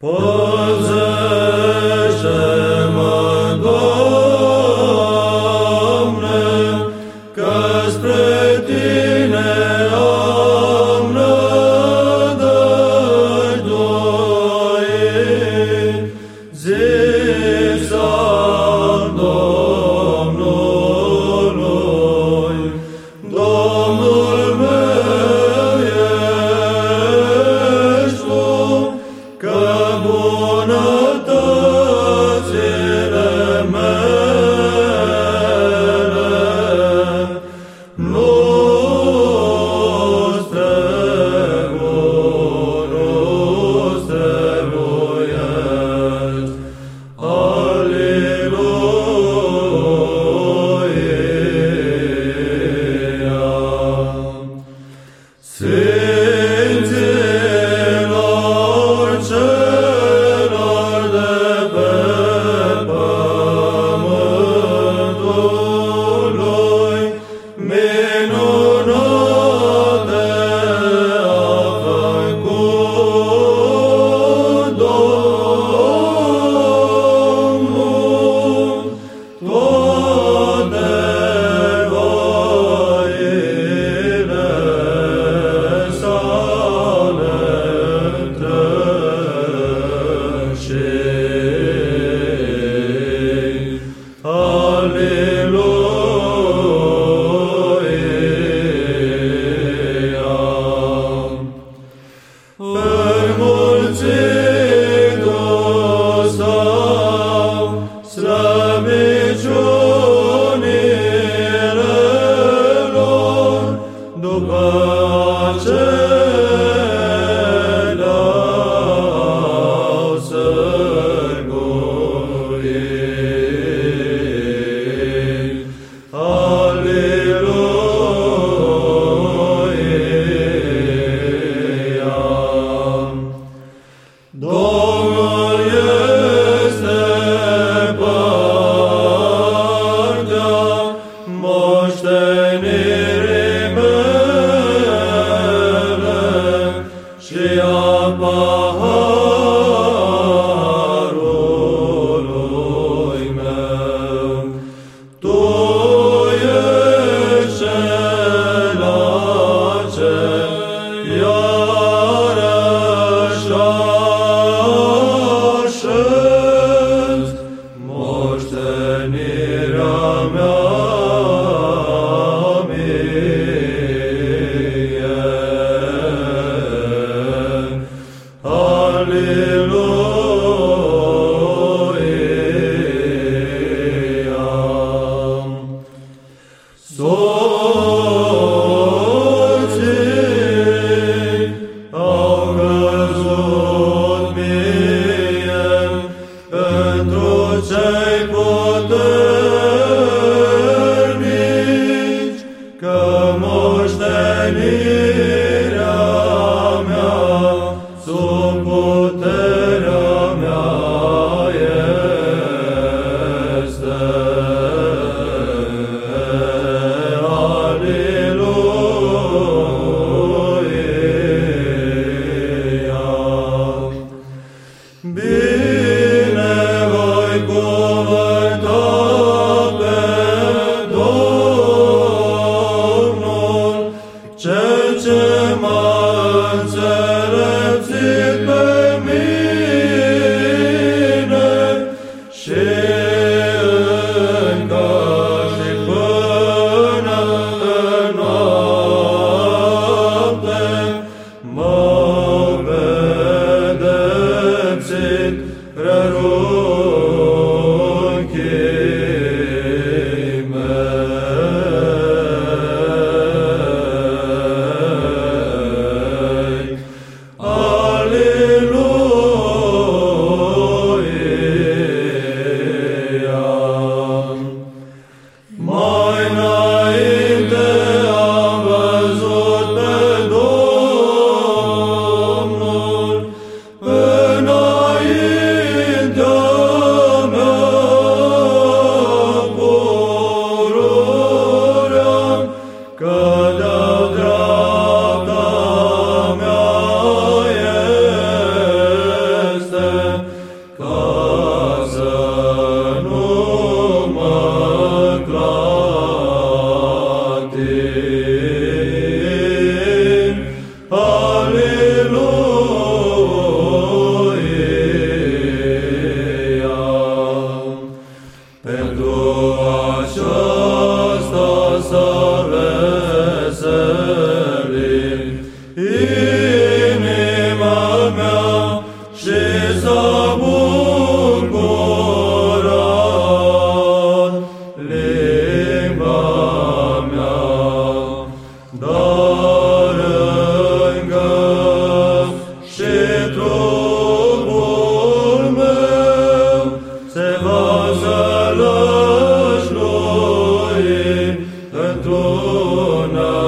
Păzește-mă, Cơ Înmulțit-o și ce no